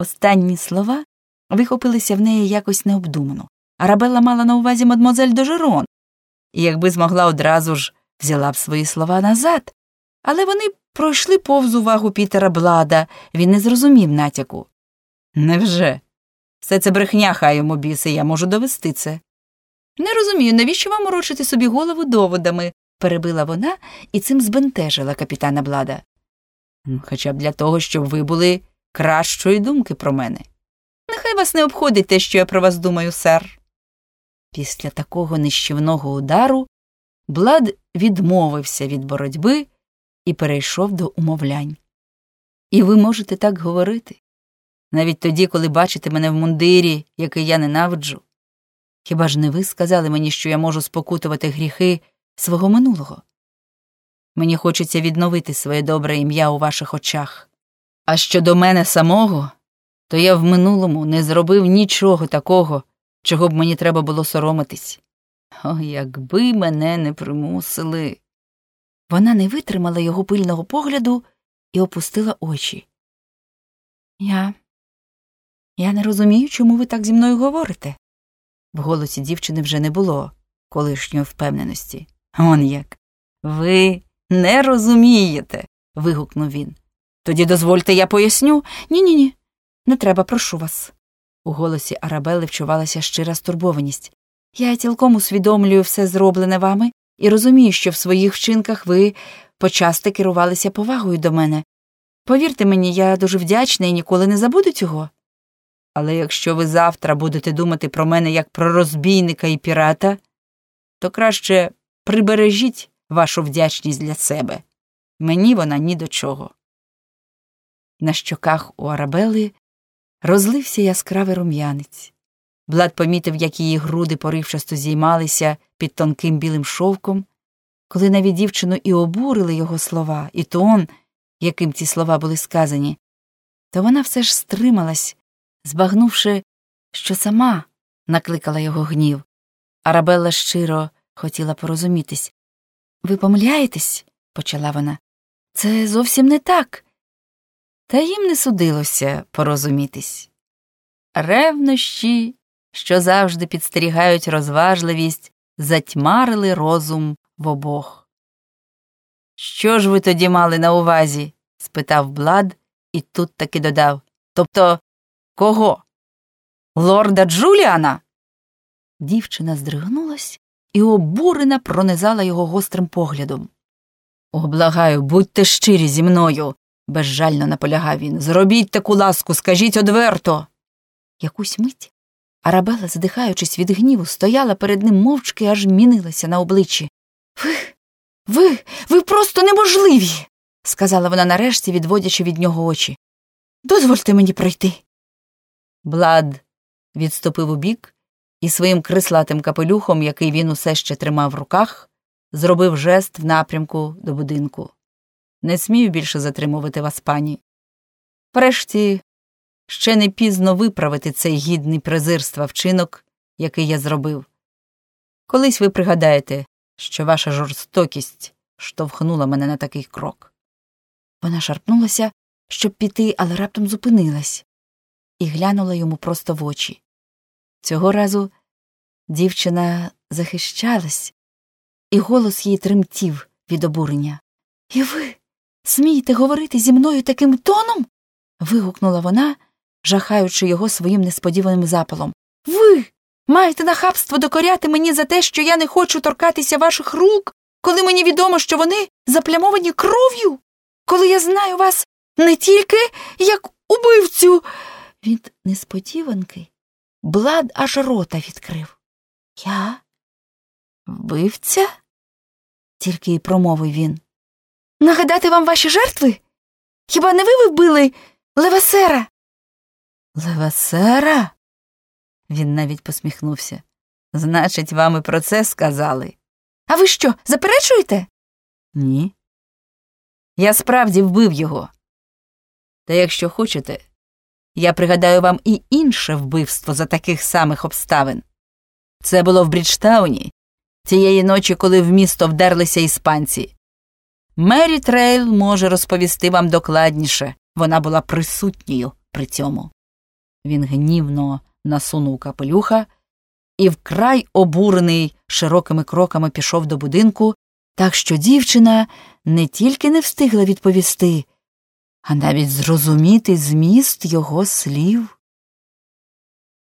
Останні слова вихопилися в неї якось необдумано. Арабелла мала на увазі мадмозель Дожерон, і якби змогла одразу ж взяла б свої слова назад, але вони пройшли повз увагу Пітера Блада, він не зрозумів натяку. Невже? Все це брехня, хай йому біси, я можу довести це. Не розумію, навіщо вам морочити собі голову доводами, перебила вона і цим збентежила капітана Блада. Хоча б для того, щоб ви були кращої думки про мене. Нехай вас не обходить те, що я про вас думаю, сер. Після такого нищівного удару Блад відмовився від боротьби і перейшов до умовлянь. І ви можете так говорити, навіть тоді, коли бачите мене в мундирі, який я ненавиджу. Хіба ж не ви сказали мені, що я можу спокутувати гріхи свого минулого? Мені хочеться відновити своє добре ім'я у ваших очах. А щодо мене самого, то я в минулому не зробив нічого такого, чого б мені треба було соромитись. О, якби мене не примусили. Вона не витримала його пильного погляду і опустила очі. Я. Я не розумію, чому ви так зі мною говорите. В голосі дівчини вже не було колишньої впевненості. Он як. Ви не розумієте. вигукнув він. Тоді дозвольте, я поясню. Ні, ні, ні. Не треба, прошу вас. У голосі Арабели вчувалася щира стурбованість. Я цілком усвідомлюю все зроблене вами і розумію, що в своїх вчинках ви почасти керувалися повагою до мене. Повірте мені, я дуже вдячна і ніколи не забуду цього. Але якщо ви завтра будете думати про мене як про розбійника і пірата, то краще прибережіть вашу вдячність для себе. Мені вона ні до чого. На щоках у Арабели розлився яскравий рум'янець. Блад помітив, як її груди поривчасто зіймалися під тонким білим шовком, коли навіть дівчину і обурили його слова, і тон, яким ці слова були сказані, то вона все ж стрималась, збагнувши, що сама накликала його гнів. Арабелла щиро хотіла порозумітись. Ви помиляєтесь, почала вона. Це зовсім не так. Та їм не судилося порозумітись. Ревнощі, що завжди підстерігають розважливість, затьмарили розум в обох. Що ж ви тоді мали на увазі? спитав Блад і тут таки додав. Тобто кого? Лорда Джуліана? Дівчина здригнулась і обурена пронизала його гострим поглядом. О, благаю, будьте щирі зі мною, безжально наполягав він. Зробіть таку ласку, скажіть одверто. Якусь мить Арабела, задихаючись від гніву, стояла перед ним мовчки, аж мінилася на обличчі. Ви, ви, ви просто неможливі, сказала вона нарешті, відводячи від нього очі. Дозвольте мені пройти. Блад відступив убік і своїм крислатим капелюхом, який він усе ще тримав в руках, зробив жест в напрямку до будинку. Не смію більше затримувати вас, пані. Врешті ще не пізно виправити цей гідний презирства вчинок, який я зробив. Колись ви пригадаєте, що ваша жорстокість штовхнула мене на такий крок. Вона шарпнулася, щоб піти, але раптом зупинилась і глянула йому просто в очі. Цього разу дівчина захищалась, і голос її тремтів від обурення. І ви смієте говорити зі мною таким тоном? вигукнула вона, жахаючи його своїм несподіваним запалом. Ви маєте нахабство докоряти мені за те, що я не хочу торкатися ваших рук, коли мені відомо, що вони заплямовані кров'ю, коли я знаю вас не тільки як убивцю. Від несподіванки Блад аж рота відкрив. Я? Вбивця? тільки й промовив він. Нагадати вам ваші жертви? Хіба не ви вбили Левасера? Левасера? Він навіть посміхнувся. Значить, вам і про це сказали. А ви що, заперечуєте? Ні. Я справді вбив його. Та якщо хочете, я пригадаю вам і інше вбивство за таких самих обставин. Це було в Бріджтауні, тієї ночі, коли в місто вдерлися іспанці. Мері Трейл може розповісти вам докладніше, вона була присутньою при цьому. Він гнівно насунув капелюха і вкрай обурений широкими кроками пішов до будинку, так що дівчина не тільки не встигла відповісти, а навіть зрозуміти зміст його слів.